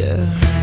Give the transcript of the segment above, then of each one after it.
Yeah.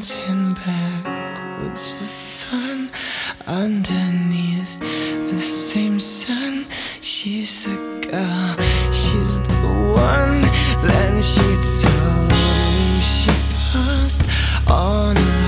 dancing backwards for fun underneath the same sun. She's the girl, she's the one. Then she told him she passed on.